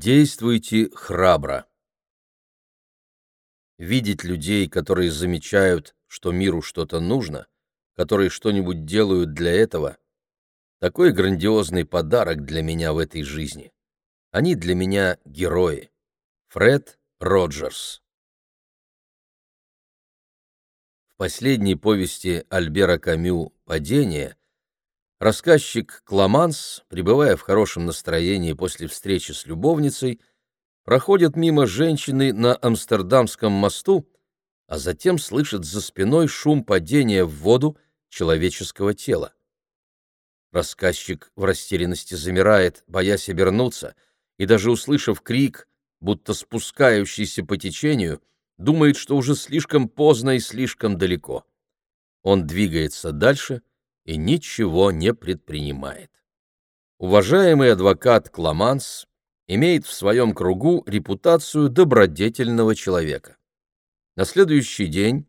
Действуйте храбро. Видеть людей, которые замечают, что миру что-то нужно, которые что-нибудь делают для этого, такой грандиозный подарок для меня в этой жизни. Они для меня герои. Фред Роджерс В последней повести Альбера Камю «Падение» Рассказчик Кламанс, пребывая в хорошем настроении после встречи с любовницей, проходит мимо женщины на Амстердамском мосту, а затем слышит за спиной шум падения в воду человеческого тела. Рассказчик в растерянности замирает, боясь обернуться, и даже услышав крик, будто спускающийся по течению, думает, что уже слишком поздно и слишком далеко. Он двигается дальше — и ничего не предпринимает. Уважаемый адвокат Кламанс имеет в своем кругу репутацию добродетельного человека. На следующий день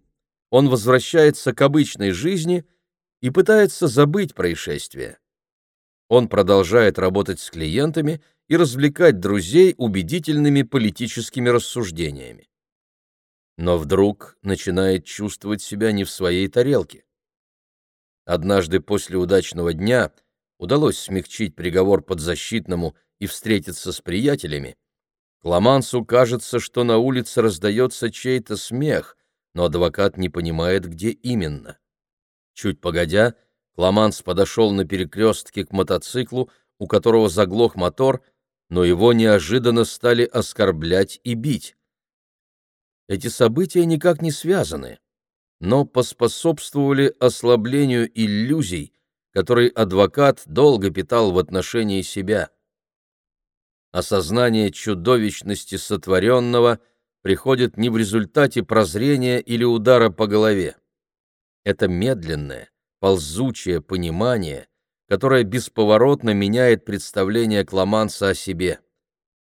он возвращается к обычной жизни и пытается забыть происшествие. Он продолжает работать с клиентами и развлекать друзей убедительными политическими рассуждениями. Но вдруг начинает чувствовать себя не в своей тарелке. Однажды после удачного дня удалось смягчить приговор подзащитному и встретиться с приятелями. Кламансу кажется, что на улице раздается чей-то смех, но адвокат не понимает, где именно. Чуть погодя, Кламанс подошел на перекрестке к мотоциклу, у которого заглох мотор, но его неожиданно стали оскорблять и бить. Эти события никак не связаны но поспособствовали ослаблению иллюзий, которые адвокат долго питал в отношении себя. Осознание чудовищности сотворенного приходит не в результате прозрения или удара по голове. Это медленное, ползучее понимание, которое бесповоротно меняет представление Кламанса о себе.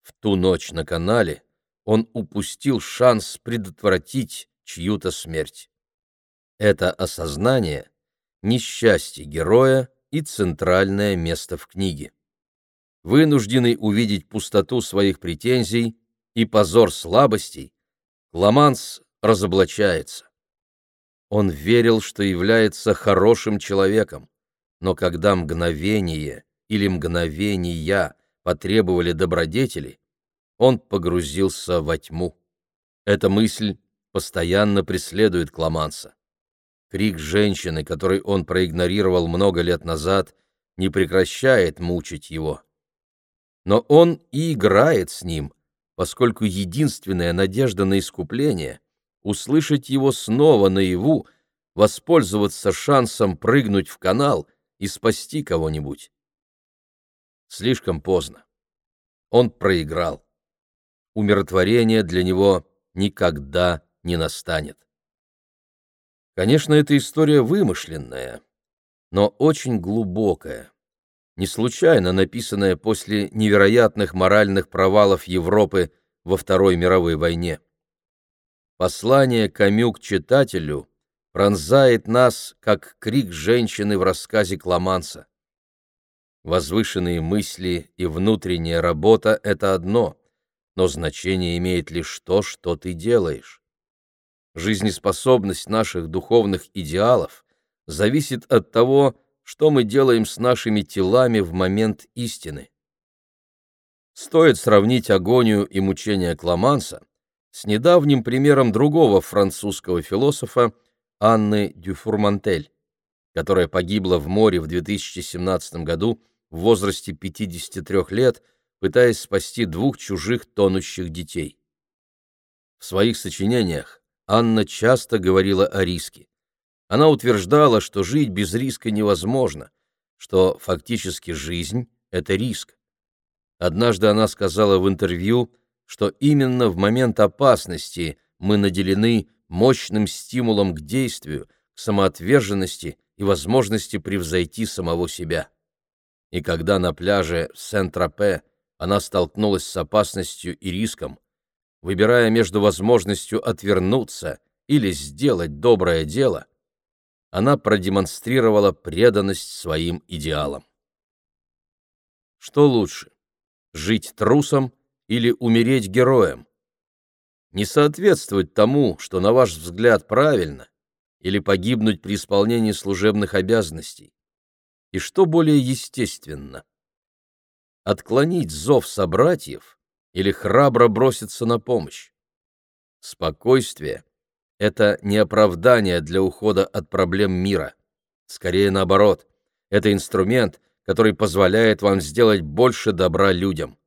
В ту ночь на канале он упустил шанс предотвратить чью-то смерть. Это осознание — несчастье героя и центральное место в книге. Вынужденный увидеть пустоту своих претензий и позор слабостей, Ламанс разоблачается. Он верил, что является хорошим человеком, но когда мгновение или мгновения потребовали добродетели, он погрузился во тьму. Эта мысль постоянно преследует Кламанса. Крик женщины, который он проигнорировал много лет назад, не прекращает мучить его. Но он и играет с ним, поскольку единственная надежда на искупление — услышать его снова наяву, воспользоваться шансом прыгнуть в канал и спасти кого-нибудь. Слишком поздно. Он проиграл. Умиротворение для него никогда не настанет. Конечно, эта история вымышленная, но очень глубокая, не случайно написанная после невероятных моральных провалов Европы во Второй мировой войне. Послание Камю к читателю пронзает нас, как крик женщины в рассказе Кламанса. Возвышенные мысли и внутренняя работа — это одно, но значение имеет лишь то, что ты делаешь. Жизнеспособность наших духовных идеалов зависит от того, что мы делаем с нашими телами в момент истины. Стоит сравнить агонию и мучения Кламанса с недавним примером другого французского философа Анны Дюфурмантель, которая погибла в море в 2017 году в возрасте 53 лет, пытаясь спасти двух чужих тонущих детей. В своих сочинениях Анна часто говорила о риске. Она утверждала, что жить без риска невозможно, что фактически жизнь — это риск. Однажды она сказала в интервью, что именно в момент опасности мы наделены мощным стимулом к действию, к самоотверженности и возможности превзойти самого себя. И когда на пляже Сен-Тропе она столкнулась с опасностью и риском, выбирая между возможностью отвернуться или сделать доброе дело, она продемонстрировала преданность своим идеалам. Что лучше, жить трусом или умереть героем? Не соответствовать тому, что, на ваш взгляд, правильно, или погибнуть при исполнении служебных обязанностей? И что более естественно? Отклонить зов собратьев или храбро броситься на помощь? Спокойствие — это не оправдание для ухода от проблем мира. Скорее наоборот, это инструмент, который позволяет вам сделать больше добра людям.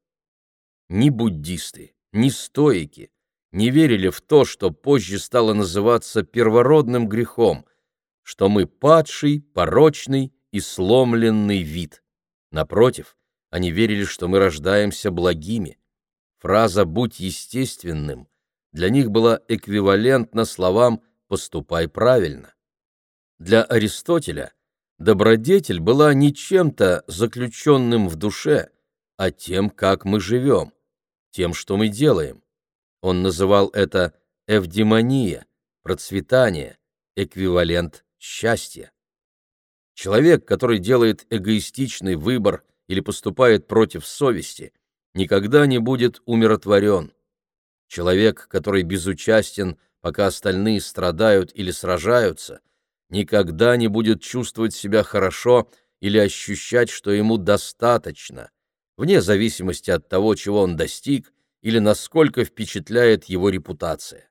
Ни буддисты, ни стоики не верили в то, что позже стало называться первородным грехом, что мы падший, порочный и сломленный вид. Напротив, они верили, что мы рождаемся благими. Фраза «будь естественным» для них была эквивалентна словам «поступай правильно». Для Аристотеля добродетель была не чем-то заключенным в душе, а тем, как мы живем, тем, что мы делаем. Он называл это эвдемония, процветание, эквивалент счастья. Человек, который делает эгоистичный выбор или поступает против совести, никогда не будет умиротворен. Человек, который безучастен, пока остальные страдают или сражаются, никогда не будет чувствовать себя хорошо или ощущать, что ему достаточно, вне зависимости от того, чего он достиг или насколько впечатляет его репутация.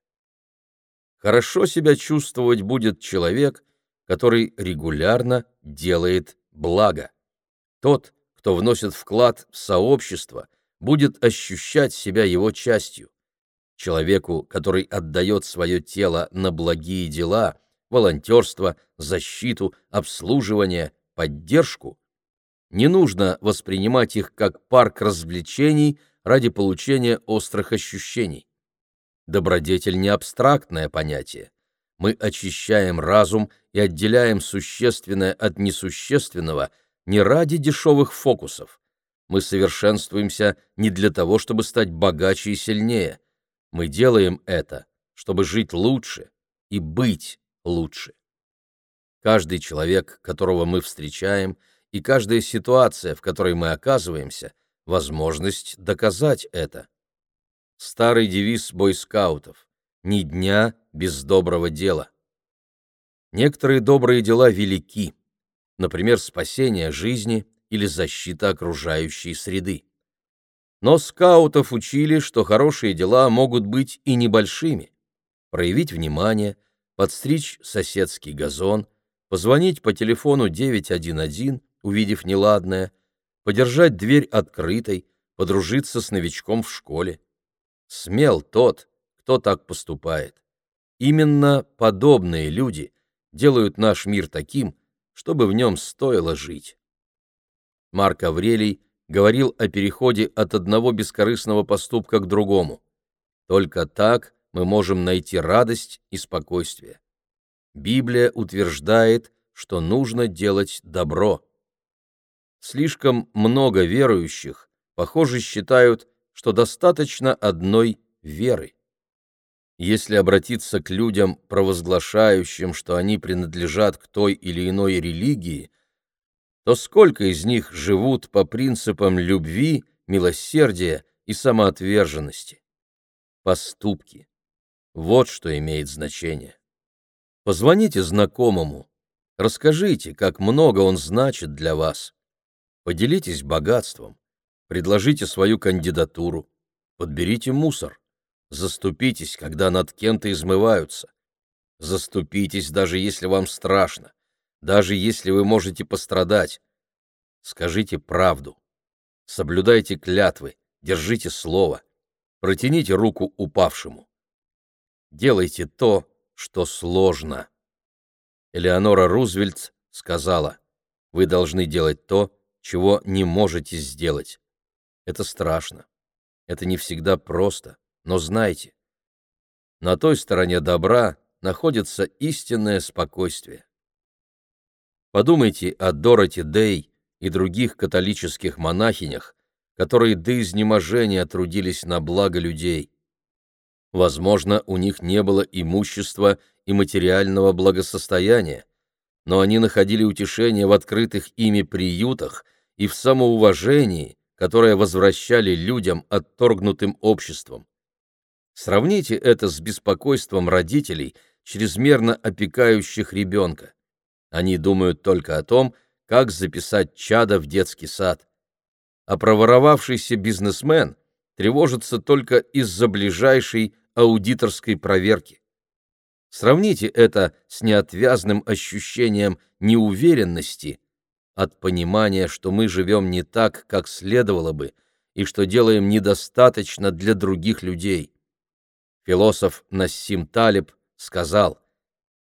Хорошо себя чувствовать будет человек, который регулярно делает благо. Тот, кто вносит вклад в сообщество, будет ощущать себя его частью. Человеку, который отдает свое тело на благие дела, волонтерство, защиту, обслуживание, поддержку, не нужно воспринимать их как парк развлечений ради получения острых ощущений. Добродетель не абстрактное понятие. Мы очищаем разум и отделяем существенное от несущественного не ради дешевых фокусов. Мы совершенствуемся не для того, чтобы стать богаче и сильнее. Мы делаем это, чтобы жить лучше и быть лучше. Каждый человек, которого мы встречаем, и каждая ситуация, в которой мы оказываемся, возможность доказать это. Старый девиз бойскаутов «Ни дня без доброго дела». Некоторые добрые дела велики, например, спасение жизни или защита окружающей среды. Но скаутов учили, что хорошие дела могут быть и небольшими. Проявить внимание, подстричь соседский газон, позвонить по телефону 911, увидев неладное, подержать дверь открытой, подружиться с новичком в школе. Смел тот, кто так поступает. Именно подобные люди делают наш мир таким, чтобы в нем стоило жить. Марк Аврелий говорил о переходе от одного бескорыстного поступка к другому. Только так мы можем найти радость и спокойствие. Библия утверждает, что нужно делать добро. Слишком много верующих, похоже, считают, что достаточно одной веры. Если обратиться к людям, провозглашающим, что они принадлежат к той или иной религии, то сколько из них живут по принципам любви, милосердия и самоотверженности? Поступки. Вот что имеет значение. Позвоните знакомому, расскажите, как много он значит для вас. Поделитесь богатством, предложите свою кандидатуру, подберите мусор, заступитесь, когда над кем-то измываются. Заступитесь, даже если вам страшно, даже если вы можете пострадать. Скажите правду. Соблюдайте клятвы, держите слово. Протяните руку упавшему. Делайте то, что сложно. Элеонора Рузвельт сказала, «Вы должны делать то, чего не можете сделать. Это страшно. Это не всегда просто, но знайте, на той стороне добра находится истинное спокойствие. Подумайте о Дороти Дей и других католических монахинях, которые до изнеможения трудились на благо людей. Возможно, у них не было имущества и материального благосостояния, но они находили утешение в открытых ими приютах – и в самоуважении, которые возвращали людям, отторгнутым обществом. Сравните это с беспокойством родителей, чрезмерно опекающих ребенка. Они думают только о том, как записать чада в детский сад. А проворовавшийся бизнесмен тревожится только из-за ближайшей аудиторской проверки. Сравните это с неотвязным ощущением неуверенности от понимания, что мы живем не так, как следовало бы, и что делаем недостаточно для других людей. Философ Нассим Талиб сказал,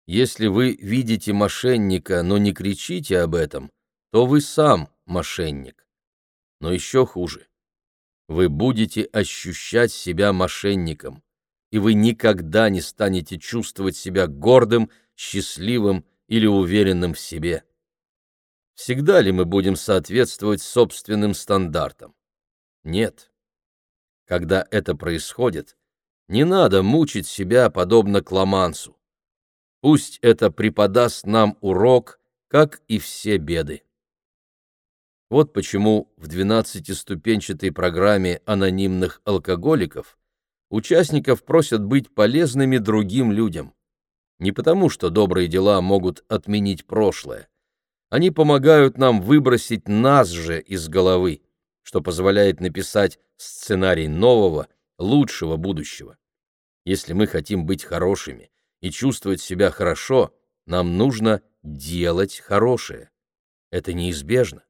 «Если вы видите мошенника, но не кричите об этом, то вы сам мошенник. Но еще хуже. Вы будете ощущать себя мошенником, и вы никогда не станете чувствовать себя гордым, счастливым или уверенным в себе. Всегда ли мы будем соответствовать собственным стандартам? Нет. Когда это происходит, не надо мучить себя подобно Кламансу. Пусть это преподаст нам урок, как и все беды. Вот почему в двенадцатиступенчатой программе анонимных алкоголиков участников просят быть полезными другим людям. Не потому, что добрые дела могут отменить прошлое. Они помогают нам выбросить нас же из головы, что позволяет написать сценарий нового, лучшего будущего. Если мы хотим быть хорошими и чувствовать себя хорошо, нам нужно делать хорошее. Это неизбежно.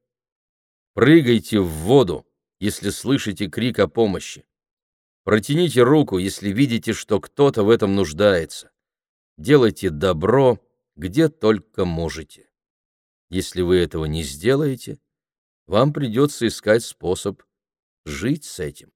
Прыгайте в воду, если слышите крик о помощи. Протяните руку, если видите, что кто-то в этом нуждается. Делайте добро, где только можете. Если вы этого не сделаете, вам придется искать способ жить с этим.